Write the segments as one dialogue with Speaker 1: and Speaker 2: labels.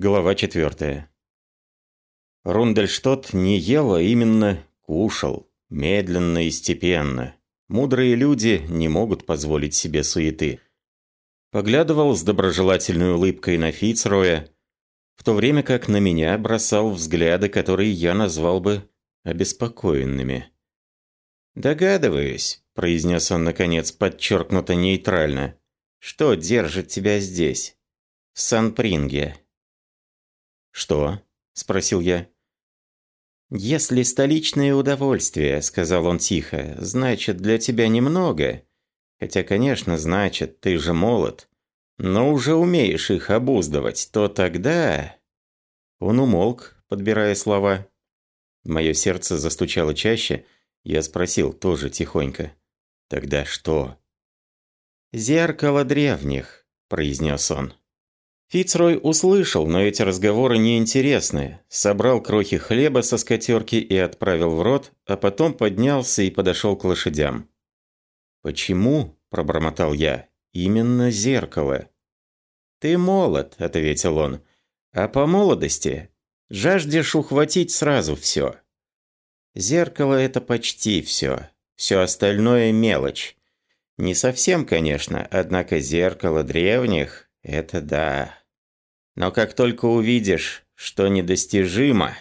Speaker 1: Глава четвертая. Рундельштот не ел, а именно кушал, медленно и степенно. Мудрые люди не могут позволить себе суеты. Поглядывал с доброжелательной улыбкой на Фицроя, в то время как на меня бросал взгляды, которые я назвал бы обеспокоенными. «Догадываюсь», – произнес он, наконец, подчеркнуто нейтрально, – «что держит тебя здесь, в Сан-Принге?» «Что?» – спросил я. «Если столичное удовольствие», – сказал он тихо, – «значит, для тебя немного. Хотя, конечно, значит, ты же молод. Но уже умеешь их обуздывать, то тогда...» Он умолк, подбирая слова. Мое сердце застучало чаще, я спросил тоже тихонько. «Тогда что?» «Зеркало древних», – произнес он. Фицрой услышал, но эти разговоры неинтересны. Собрал крохи хлеба со скатерки и отправил в рот, а потом поднялся и подошел к лошадям. «Почему?» – пробормотал я. «Именно зеркало». «Ты молод», – ответил он. «А по молодости жаждешь ухватить сразу все. Зеркало – это почти все. Все остальное – мелочь. Не совсем, конечно, однако зеркало древних это да. Но как только увидишь, что недостижимо...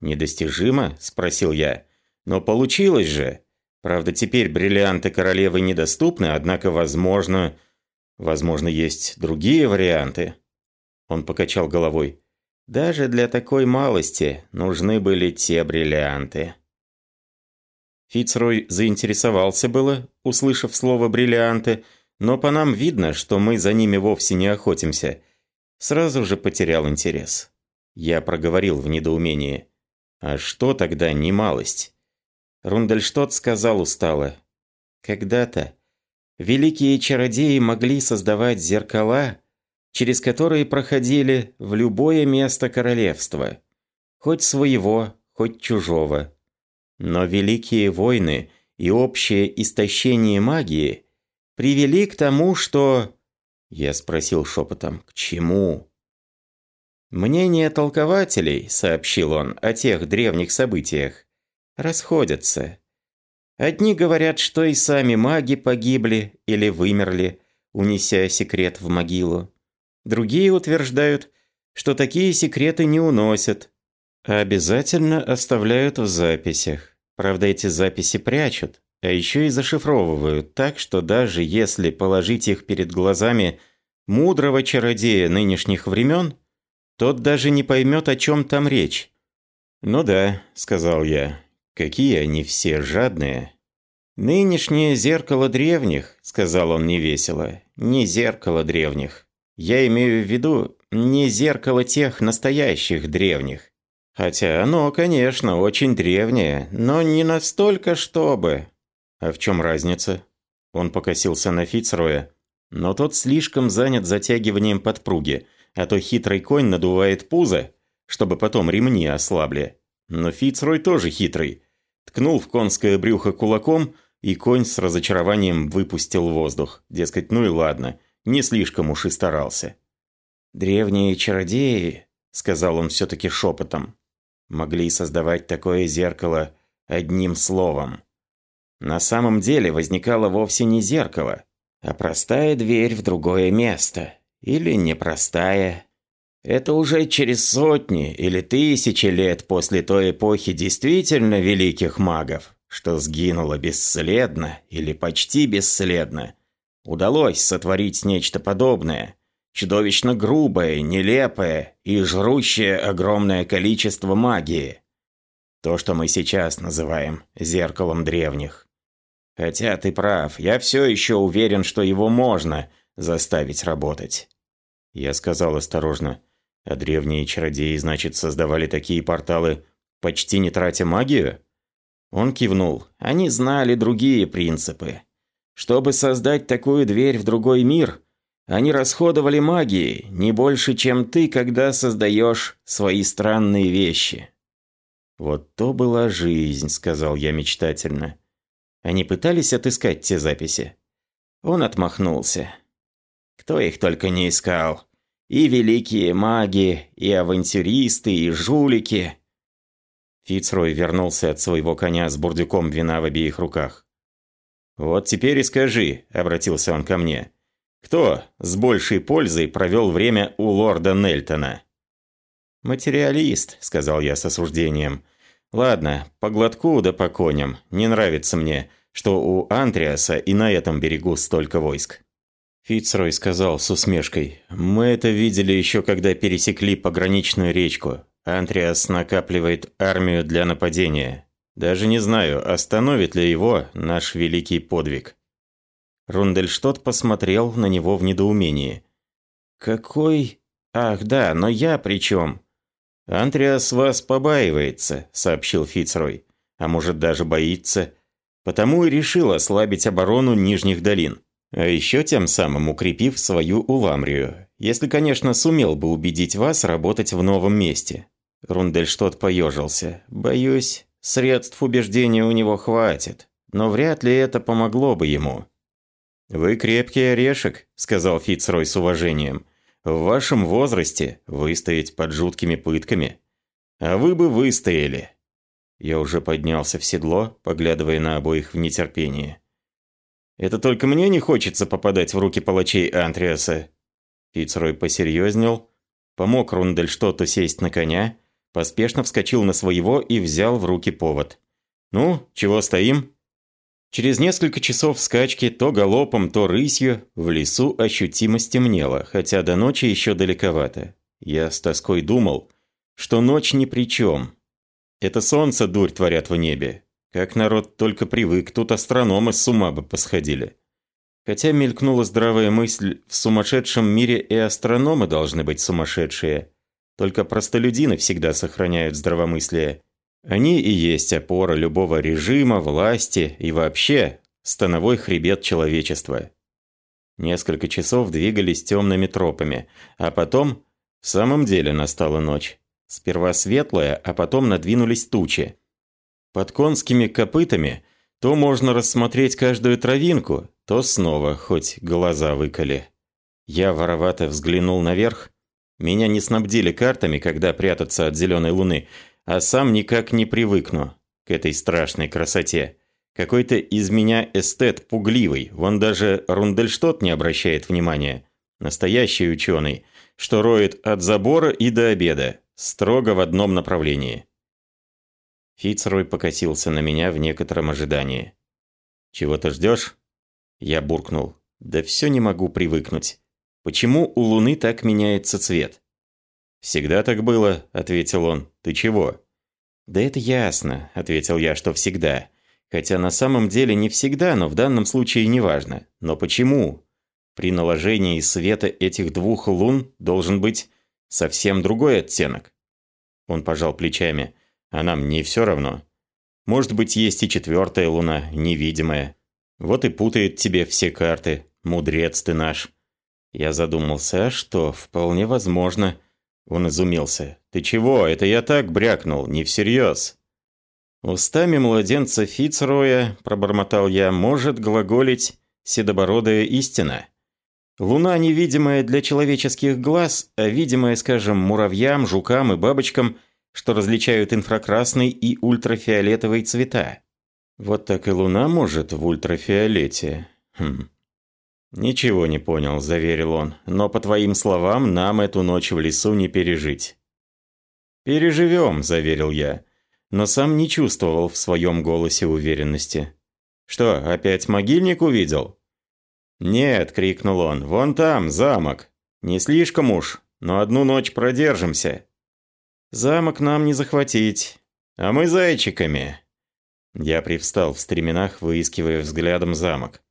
Speaker 1: Недостижимо? Спросил я. Но получилось же. Правда, теперь бриллианты королевы недоступны, однако, возможно... Возможно, есть другие варианты. Он покачал головой. Даже для такой малости нужны были те бриллианты. Фицрой заинтересовался было, услышав слово «бриллианты», но по нам видно, что мы за ними вовсе не охотимся. Сразу же потерял интерес. Я проговорил в недоумении. А что тогда немалость? Рундельштот сказал устало. Когда-то великие чародеи могли создавать зеркала, через которые проходили в любое место королевства. Хоть своего, хоть чужого. Но великие войны и общее истощение магии – привели к тому, что... Я спросил шепотом, к чему? Мнения толкователей, сообщил он, о тех древних событиях, расходятся. Одни говорят, что и сами маги погибли или вымерли, унеся секрет в могилу. Другие утверждают, что такие секреты не уносят, а обязательно оставляют в записях. Правда, эти записи прячут, а еще и зашифровывают так, что даже если положить их перед глазами мудрого чародея нынешних времен, тот даже не поймет, о чем там речь. «Ну да», — сказал я, — «какие они все жадные». «Нынешнее зеркало древних», — сказал он невесело, — «не зеркало древних. Я имею в виду не зеркало тех настоящих древних. Хотя оно, конечно, очень древнее, но не настолько, чтобы. «А в чем разница?» Он покосился на Фицроя, но тот слишком занят затягиванием подпруги, а то хитрый конь надувает пузо, чтобы потом ремни ослабли. Но Фицрой тоже хитрый. Ткнул в конское брюхо кулаком, и конь с разочарованием выпустил воздух. Дескать, ну и ладно, не слишком уж и старался. «Древние чародеи», — сказал он все-таки шепотом, — «могли создавать такое зеркало одним словом». На самом деле возникало вовсе не зеркало, а простая дверь в другое место. Или непростая. Это уже через сотни или тысячи лет после той эпохи действительно великих магов, что сгинуло бесследно или почти бесследно, удалось сотворить нечто подобное, чудовищно грубое, нелепое и жрущее огромное количество магии. То, что мы сейчас называем «зеркалом древних». Хотя ты прав, я все еще уверен, что его можно заставить работать. Я сказал осторожно, а древние чародеи, значит, создавали такие порталы, почти не тратя магию? Он кивнул. Они знали другие принципы. Чтобы создать такую дверь в другой мир, они расходовали магии не больше, чем ты, когда создаешь свои странные вещи. «Вот то была жизнь», — сказал я мечтательно. Они пытались отыскать те записи. Он отмахнулся. Кто их только не искал. И великие маги, и авантюристы, и жулики. Фицрой вернулся от своего коня с бурдюком вина в обеих руках. «Вот теперь и скажи», — обратился он ко мне, — «кто с большей пользой провел время у лорда Нельтона?» «Материалист», — сказал я с осуждением. «Ладно, по глотку да по коням. Не нравится мне, что у Антриаса и на этом берегу столько войск». Фицрой сказал с усмешкой. «Мы это видели еще когда пересекли пограничную речку. Антриас накапливает армию для нападения. Даже не знаю, остановит ли его наш великий подвиг». Рундельштот посмотрел на него в недоумении. «Какой? Ах, да, но я при чем?» «Антриас вас побаивается», — сообщил Фицрой. «А может, даже боится. Потому и решил ослабить оборону Нижних долин. А еще тем самым укрепив свою Уламрию. Если, конечно, сумел бы убедить вас работать в новом месте». Рундельштот поежился. «Боюсь, средств убеждения у него хватит. Но вряд ли это помогло бы ему». «Вы крепкий орешек», — сказал Фицрой с уважением. В вашем возрасте выстоять под жуткими пытками. А вы бы выстояли. Я уже поднялся в седло, поглядывая на обоих в нетерпении. Это только мне не хочется попадать в руки палачей Антриаса. Фицрой посерьезнел, помог Рундельштоту сесть на коня, поспешно вскочил на своего и взял в руки повод. «Ну, чего стоим?» Через несколько часов скачки то галопом, то рысью в лесу ощутимо стемнело, хотя до ночи еще далековато. Я с тоской думал, что ночь ни при чем. Это солнце дурь творят в небе. Как народ только привык, тут астрономы с ума бы посходили. Хотя мелькнула здравая мысль, в сумасшедшем мире и астрономы должны быть сумасшедшие. Только простолюдины всегда сохраняют здравомыслие. Они и есть опора любого режима, власти и вообще становой хребет человечества. Несколько часов двигались темными тропами, а потом в самом деле настала ночь. Сперва светлая, а потом надвинулись тучи. Под конскими копытами то можно рассмотреть каждую травинку, то снова хоть глаза выколи. Я воровато взглянул наверх. Меня не снабдили картами, когда прятаться от зеленой луны, а сам никак не привыкну к этой страшной красоте. Какой-то из меня эстет пугливый, вон даже Рундельштот не обращает внимания. Настоящий ученый, что роет от забора и до обеда, строго в одном направлении. Фицрой покосился на меня в некотором ожидании. «Чего ты ждешь?» Я буркнул. «Да все не могу привыкнуть. Почему у Луны так меняется цвет?» «Всегда так было», — ответил он. «Ты чего?» «Да это ясно», — ответил я, что всегда. Хотя на самом деле не всегда, но в данном случае не важно. Но почему? При наложении света этих двух лун должен быть совсем другой оттенок. Он пожал плечами. А нам не все равно. Может быть, есть и четвертая луна, невидимая. Вот и путает тебе все карты. Мудрец ты наш. Я задумался, а что, вполне возможно. Он изумился. «Ты чего? Это я так брякнул, не всерьез». «Устами младенца Фицроя, — пробормотал я, — может глаголить седобородая истина. Луна невидимая для человеческих глаз, а видимая, скажем, муравьям, жукам и бабочкам, что различают инфракрасный и ультрафиолетовый цвета. Вот так и Луна может в ультрафиолете. Хм. «Ничего не понял», – заверил он. «Но по твоим словам, нам эту ночь в лесу не пережить». «Переживем», – заверил я, но сам не чувствовал в своем голосе уверенности. «Что, опять могильник увидел?» «Нет», – крикнул он, – «вон там, замок. Не слишком уж, но одну ночь продержимся». «Замок нам не захватить, а мы зайчиками». Я привстал в стременах, выискивая взглядом замок.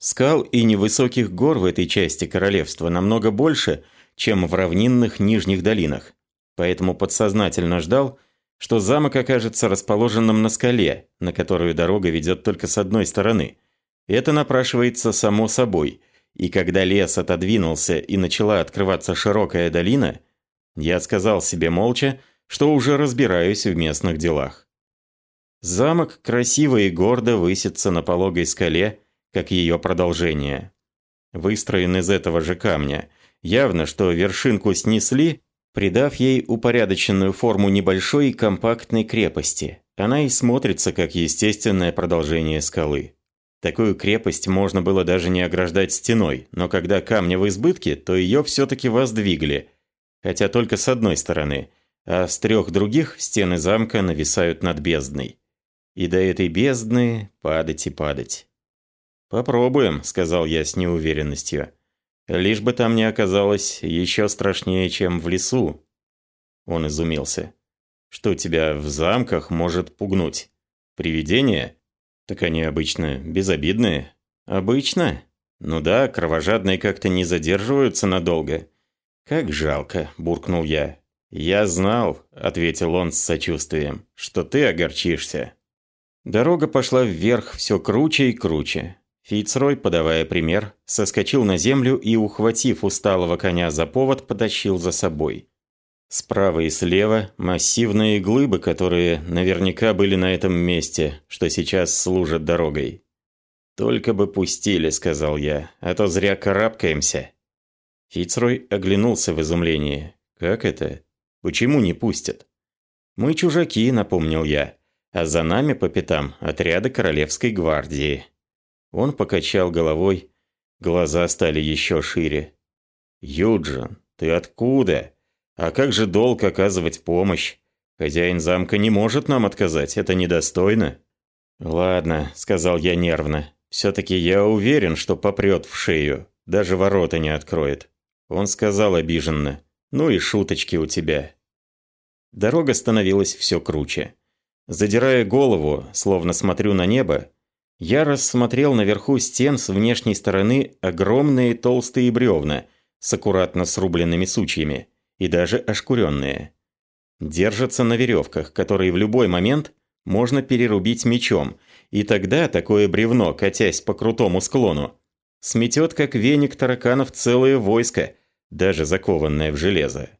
Speaker 1: Скал и невысоких гор в этой части королевства намного больше, чем в равнинных нижних долинах. Поэтому подсознательно ждал, что замок окажется расположенным на скале, на которую дорога ведет только с одной стороны. Это напрашивается само собой. И когда лес отодвинулся и начала открываться широкая долина, я сказал себе молча, что уже разбираюсь в местных делах. Замок красиво и гордо высится на пологой скале, как ее продолжение. Выстроен из этого же камня, Явно, что вершинку снесли, придав ей упорядоченную форму небольшой и компактной крепости. Она и смотрится как естественное продолжение скалы. Такую крепость можно было даже не ограждать стеной, но когда камни в избытке, то ее все-таки воздвигли, хотя только с одной стороны, а с трех других стены замка нависают над бездной. И до этой бездны падать и падать. «Попробуем», — сказал я с неуверенностью. «Лишь бы там не оказалось еще страшнее, чем в лесу». Он изумился. «Что тебя в замках может пугнуть? Привидение?» Так они обычно безобидные. Обычно? Ну да, кровожадные как-то не задерживаются надолго. Как жалко, буркнул я. Я знал, ответил он с сочувствием, что ты огорчишься. Дорога пошла вверх все круче и круче. Фицрой, подавая пример, соскочил на землю и, ухватив усталого коня за повод, потащил за собой. Справа и слева массивные глыбы, которые наверняка были на этом месте, что сейчас служат дорогой. «Только бы пустили», — сказал я, — «а то зря карабкаемся». Фицрой оглянулся в изумлении. «Как это? Почему не пустят?» «Мы чужаки», — напомнил я, — «а за нами по пятам отряды Королевской гвардии». Он покачал головой, глаза стали еще шире. «Юджин, ты откуда?» А как же долг оказывать помощь? Хозяин замка не может нам отказать, это недостойно. Ладно, сказал я нервно. Все-таки я уверен, что попрет в шею, даже ворота не откроет. Он сказал обиженно. Ну и шуточки у тебя. Дорога становилась все круче. Задирая голову, словно смотрю на небо, я рассмотрел наверху стен с внешней стороны огромные толстые бревна с аккуратно срубленными сучьями и даже ошкуренные. Держатся на веревках, которые в любой момент можно перерубить мечом, и тогда такое бревно, катясь по крутому склону, сметет как веник тараканов целое войско, даже закованное в железо.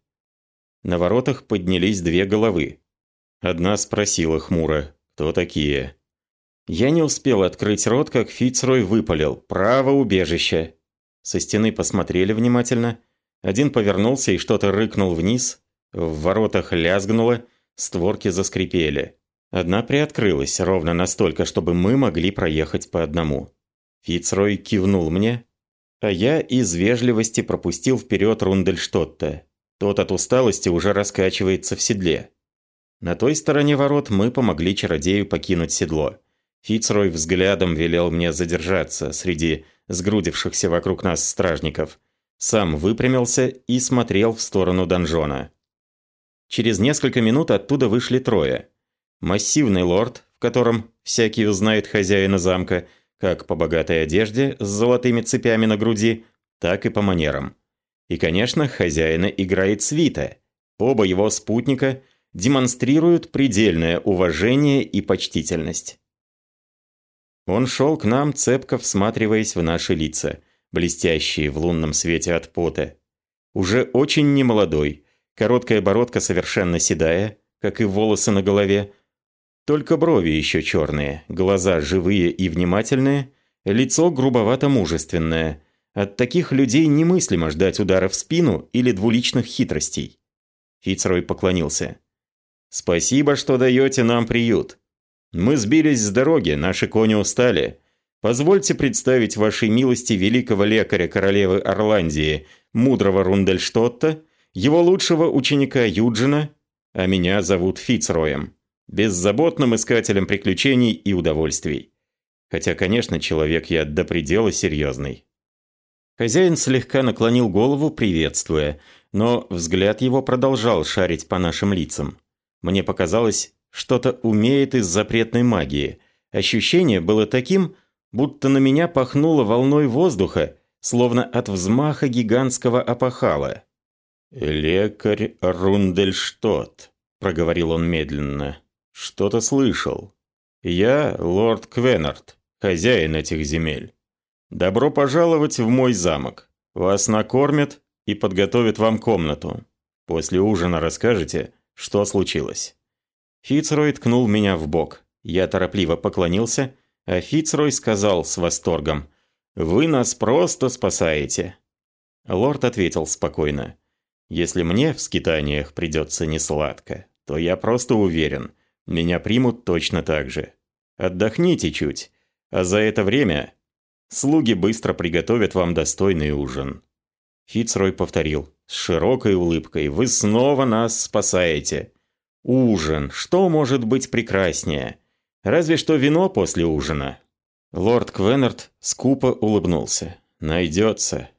Speaker 1: На воротах поднялись две головы. Одна спросила хмуро, кто такие. Я не успел открыть рот, как Фицрой выпалил «Право убежище». Со стены посмотрели внимательно – один повернулся и что-то рыкнул вниз, в воротах лязгнуло, створки заскрипели. Одна приоткрылась ровно настолько, чтобы мы могли проехать по одному. Фицрой кивнул мне, а я из вежливости пропустил вперед Рундельштотта. Тот от усталости уже раскачивается в седле. На той стороне ворот мы помогли чародею покинуть седло. Фицрой взглядом велел мне задержаться среди сгрудившихся вокруг нас стражников – сам выпрямился и смотрел в сторону донжона. Через несколько минут оттуда вышли трое. Массивный лорд, в котором всякий узнает хозяина замка, как по богатой одежде с золотыми цепями на груди, так и по манерам. И, конечно, хозяина играет свита. Оба его спутника демонстрируют предельное уважение и почтительность. Он шел к нам, цепко всматриваясь в наши лица – блестящие в лунном свете от пота. Уже очень немолодой, короткая бородка совершенно седая, как и волосы на голове. Только брови еще черные, глаза живые и внимательные, лицо грубовато-мужественное. От таких людей немыслимо ждать удара в спину или двуличных хитростей. Фицрой поклонился. «Спасибо, что даете нам приют. Мы сбились с дороги, наши кони устали. Позвольте представить вашей милости великого лекаря королевы Орландии, мудрого Рундельштотта, его лучшего ученика Юджина, а меня зовут Фицроем, беззаботным искателем приключений и удовольствий. Хотя, конечно, человек я до предела серьезный. Хозяин слегка наклонил голову, приветствуя, но взгляд его продолжал шарить по нашим лицам. Мне показалось, что-то умеет из запретной магии. Ощущение было таким, будто на меня пахнуло волной воздуха, словно от взмаха гигантского опахала. «Лекарь Рундельштот», — проговорил он медленно, — «что-то слышал. Я лорд Квенард, хозяин этих земель. Добро пожаловать в мой замок. Вас накормят и подготовят вам комнату. После ужина расскажете, что случилось». Фицрой ткнул меня в бок. Я торопливо поклонился а Фицрой сказал с восторгом, «Вы нас просто спасаете». Лорд ответил спокойно. «Если мне в скитаниях придется несладко, то я просто уверен, меня примут точно так же. Отдохните чуть, а за это время слуги быстро приготовят вам достойный ужин». Фицрой повторил с широкой улыбкой. «Вы снова нас спасаете. Ужин. Что может быть прекраснее? Разве что вино после ужина». Лорд Квеннерт скупо улыбнулся. «Найдется.